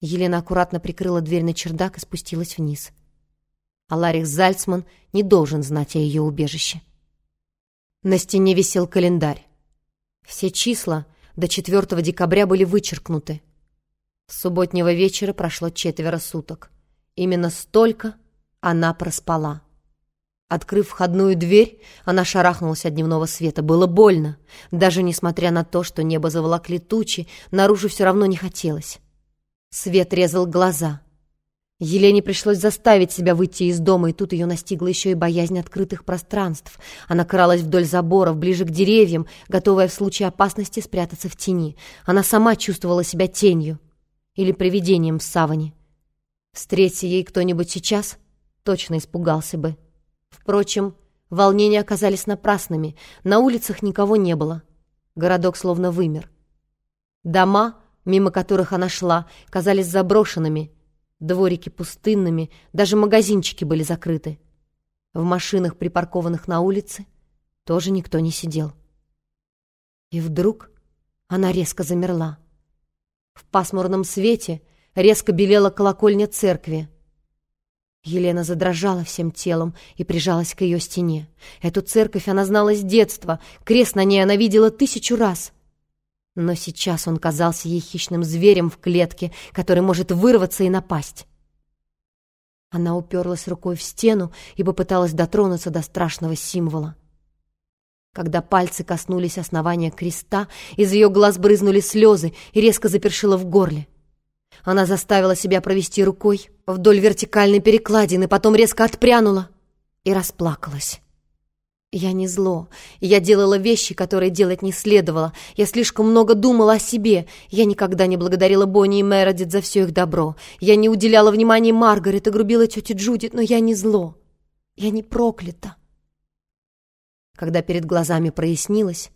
Елена аккуратно прикрыла дверь на чердак и спустилась вниз. А Зальцман не должен знать о ее убежище. На стене висел календарь. Все числа до 4 декабря были вычеркнуты. С субботнего вечера прошло четверо суток. Именно столько она проспала. Открыв входную дверь, она шарахнулась от дневного света. Было больно. Даже несмотря на то, что небо заволокли тучи, наружу все равно не хотелось. Свет резал глаза. Елене пришлось заставить себя выйти из дома, и тут ее настигла еще и боязнь открытых пространств. Она кралась вдоль заборов, ближе к деревьям, готовая в случае опасности спрятаться в тени. Она сама чувствовала себя тенью или привидением в саване. Встреться ей кто-нибудь сейчас, точно испугался бы. Впрочем, волнения оказались напрасными. На улицах никого не было. Городок словно вымер. Дома, мимо которых она шла, казались заброшенными. Дворики пустынными, даже магазинчики были закрыты. В машинах, припаркованных на улице, тоже никто не сидел. И вдруг она резко замерла. В пасмурном свете резко белела колокольня церкви. Елена задрожала всем телом и прижалась к ее стене. Эту церковь она знала с детства, крест на ней она видела тысячу раз. Но сейчас он казался ей хищным зверем в клетке, который может вырваться и напасть. Она уперлась рукой в стену и попыталась дотронуться до страшного символа. Когда пальцы коснулись основания креста, из ее глаз брызнули слезы и резко запершило в горле. Она заставила себя провести рукой вдоль вертикальной перекладины, потом резко отпрянула и расплакалась. Я не зло. Я делала вещи, которые делать не следовало. Я слишком много думала о себе. Я никогда не благодарила Бонни и Мередит за все их добро. Я не уделяла внимания Маргарет и грубила тете Джудит, но я не зло. Я не проклята. Когда перед глазами прояснилось,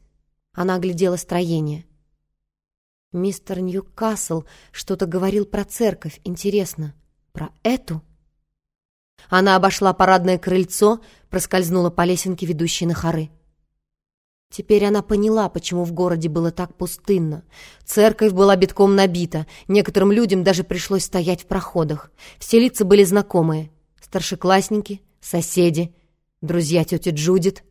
она оглядела строение. Мистер Ньюкасл что-то говорил про церковь. Интересно, про эту? Она обошла парадное крыльцо, проскользнула по лесенке, ведущей на хоры. Теперь она поняла, почему в городе было так пустынно. Церковь была битком набита, некоторым людям даже пришлось стоять в проходах. Все лица были знакомые. Старшеклассники, соседи, друзья тети Джудит —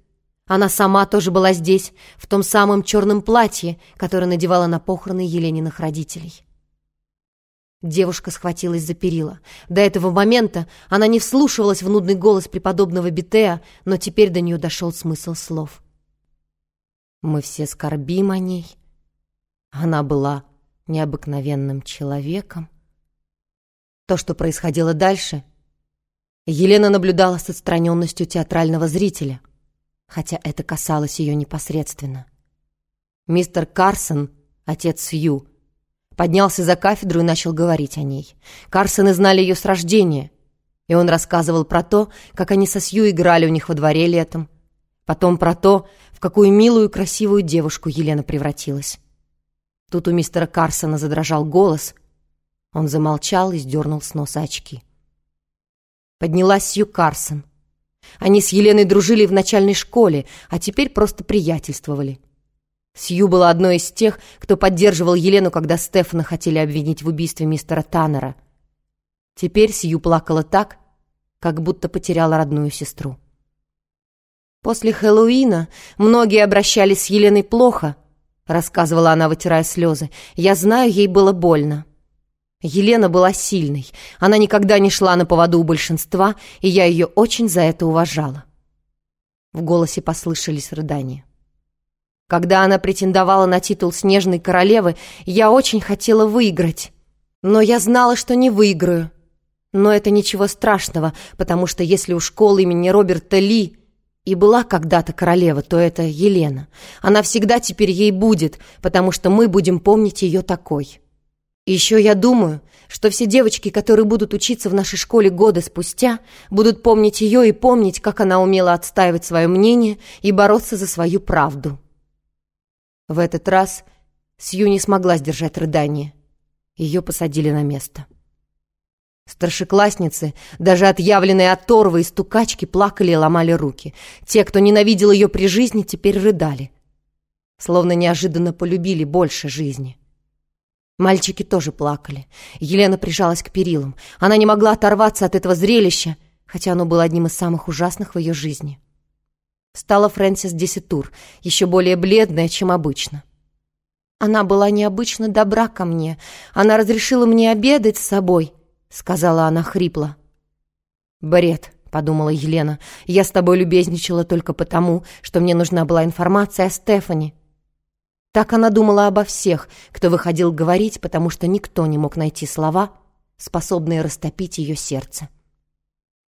она сама тоже была здесь, в том самом черном платье, которое надевала на похороны Елениных родителей. Девушка схватилась за перила. До этого момента она не вслушивалась в нудный голос преподобного Битея, но теперь до нее дошел смысл слов. «Мы все скорбим о ней. Она была необыкновенным человеком». То, что происходило дальше, Елена наблюдала с отстраненностью театрального зрителя — хотя это касалось ее непосредственно. Мистер Карсон, отец Сью, поднялся за кафедру и начал говорить о ней. Карсоны знали ее с рождения, и он рассказывал про то, как они со Сью играли у них во дворе летом, потом про то, в какую милую красивую девушку Елена превратилась. Тут у мистера Карсона задрожал голос. Он замолчал и сдернул с носа очки. Поднялась Сью Карсон. Они с Еленой дружили в начальной школе, а теперь просто приятельствовали. Сью была одной из тех, кто поддерживал Елену, когда Стефана хотели обвинить в убийстве мистера Таннера. Теперь Сью плакала так, как будто потеряла родную сестру. «После Хэллоуина многие обращались с Еленой плохо», — рассказывала она, вытирая слезы. «Я знаю, ей было больно. Елена была сильной. Она никогда не шла на поводу у большинства, и я ее очень за это уважала. В голосе послышались рыдания. Когда она претендовала на титул Снежной Королевы, я очень хотела выиграть. Но я знала, что не выиграю. Но это ничего страшного, потому что если у школы имени Роберта Ли и была когда-то королева, то это Елена. Она всегда теперь ей будет, потому что мы будем помнить ее такой. Еще я думаю, что все девочки, которые будут учиться в нашей школе годы спустя, будут помнить ее и помнить, как она умела отстаивать свое мнение и бороться за свою правду. В этот раз Сью не смогла сдержать рыдание. Ее посадили на место. Старшеклассницы, даже отъявленные оторвы и стукачки, плакали и ломали руки. Те, кто ненавидел ее при жизни, теперь рыдали. Словно неожиданно полюбили больше жизни. Мальчики тоже плакали. Елена прижалась к перилам. Она не могла оторваться от этого зрелища, хотя оно было одним из самых ужасных в ее жизни. Стала Фрэнсис Деситур, еще более бледная, чем обычно. «Она была необычно добра ко мне. Она разрешила мне обедать с собой», — сказала она хрипло. «Бред», — подумала Елена. «Я с тобой любезничала только потому, что мне нужна была информация о Стефани. Так она думала обо всех, кто выходил говорить, потому что никто не мог найти слова, способные растопить ее сердце.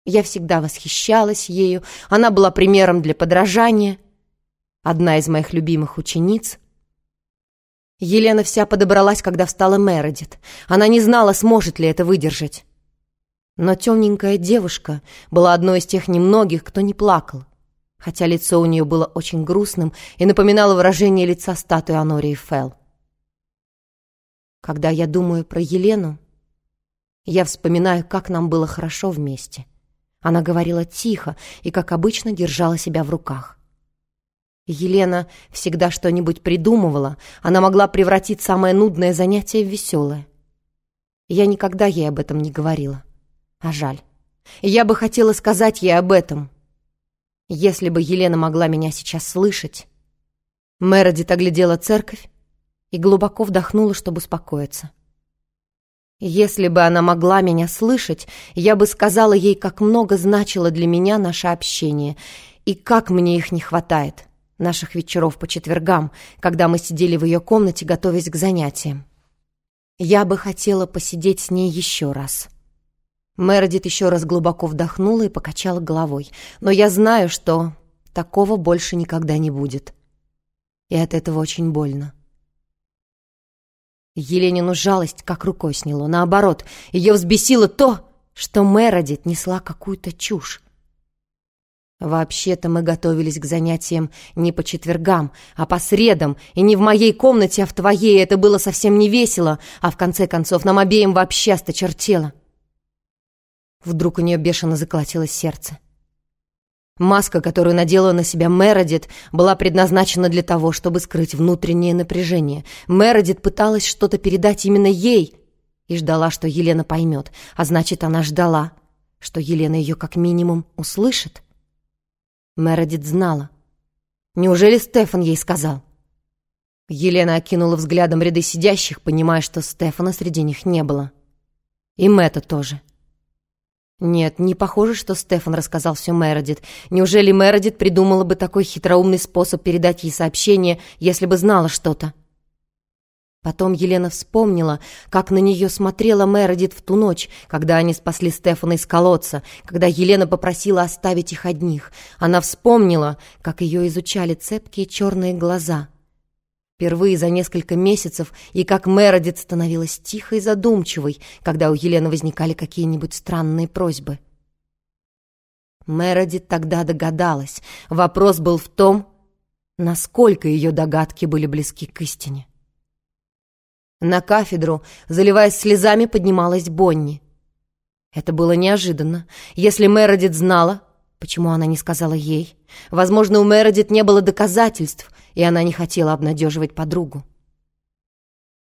Я всегда восхищалась ею, она была примером для подражания. Одна из моих любимых учениц. Елена вся подобралась, когда встала Мередит. Она не знала, сможет ли это выдержать. Но темненькая девушка была одной из тех немногих, кто не плакал хотя лицо у нее было очень грустным и напоминало выражение лица статуи Анории Фелл. Когда я думаю про Елену, я вспоминаю, как нам было хорошо вместе. Она говорила тихо и, как обычно, держала себя в руках. Елена всегда что-нибудь придумывала, она могла превратить самое нудное занятие в веселое. Я никогда ей об этом не говорила. А жаль. Я бы хотела сказать ей об этом, если бы Елена могла меня сейчас слышать... Мередит оглядела церковь и глубоко вдохнула, чтобы успокоиться. Если бы она могла меня слышать, я бы сказала ей, как много значило для меня наше общение и как мне их не хватает, наших вечеров по четвергам, когда мы сидели в ее комнате, готовясь к занятиям. Я бы хотела посидеть с ней еще раз. Мередит еще раз глубоко вдохнула и покачала головой. «Но я знаю, что такого больше никогда не будет. И от этого очень больно». Еленину жалость как рукой сняло. Наоборот, ее взбесило то, что Мередит несла какую-то чушь. «Вообще-то мы готовились к занятиям не по четвергам, а по средам, и не в моей комнате, а в твоей. Это было совсем не весело, а в конце концов нам обеим вообще осточертело». Вдруг у нее бешено заколотилось сердце. Маска, которую надела на себя Мередит, была предназначена для того, чтобы скрыть внутреннее напряжение. Мередит пыталась что-то передать именно ей и ждала, что Елена поймет. А значит, она ждала, что Елена ее как минимум услышит. Мередит знала. Неужели Стефан ей сказал? Елена окинула взглядом ряды сидящих, понимая, что Стефана среди них не было. И Мэтта тоже. — нет, не похоже, что Стефан рассказал все Мередит. Неужели Мередит придумала бы такой хитроумный способ передать ей сообщение, если бы знала что-то? Потом Елена вспомнила, как на нее смотрела Мередит в ту ночь, когда они спасли Стефана из колодца, когда Елена попросила оставить их одних. Она вспомнила, как ее изучали цепкие черные глаза — Впервые за несколько месяцев, и как Мередит становилась тихой и задумчивой, когда у Елены возникали какие-нибудь странные просьбы. Мередит тогда догадалась. Вопрос был в том, насколько ее догадки были близки к истине. На кафедру, заливаясь слезами, поднималась Бонни. Это было неожиданно. Если Мередит знала, почему она не сказала ей? Возможно, у Мередит не было доказательств, и она не хотела обнадеживать подругу.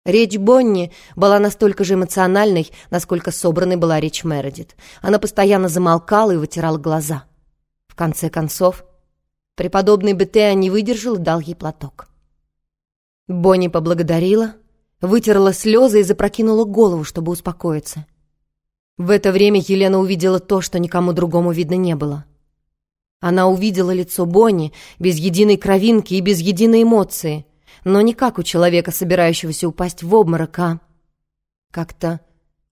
Речь Бонни была настолько же эмоциональной, насколько собранной была речь Мередит. Она постоянно замолкала и вытирала глаза. В конце концов, преподобный Бетеа не выдержал и дал ей платок. Бонни поблагодарила, вытерла слезы и запрокинула голову, чтобы успокоиться. В это время Елена увидела то, что никому другому видно не было — она увидела лицо Бонни без единой кровинки и без единой эмоции, но не как у человека, собирающегося упасть в обморок, а как-то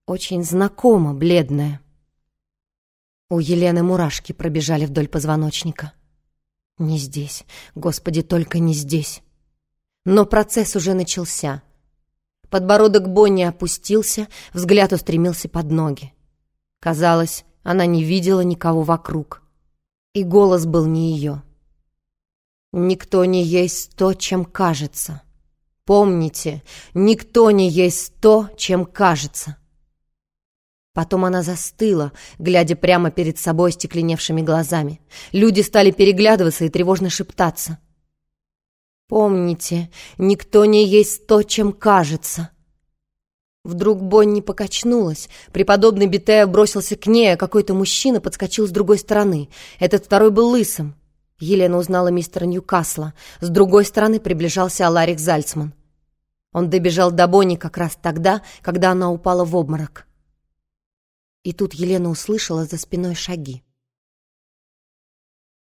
очень знакомо, бледная. У Елены мурашки пробежали вдоль позвоночника. Не здесь, Господи, только не здесь. Но процесс уже начался. Подбородок Бонни опустился, взгляд устремился под ноги. Казалось, она не видела никого вокруг. И голос был не ее. «Никто не есть то, чем кажется. Помните, никто не есть то, чем кажется». Потом она застыла, глядя прямо перед собой стекленевшими глазами. Люди стали переглядываться и тревожно шептаться. «Помните, никто не есть то, чем кажется». Вдруг Бонни покачнулась. Преподобный Бетея бросился к ней, а какой-то мужчина подскочил с другой стороны. Этот второй был лысым. Елена узнала мистера Ньюкасла. С другой стороны приближался Аларик Зальцман. Он добежал до Бонни как раз тогда, когда она упала в обморок. И тут Елена услышала за спиной шаги.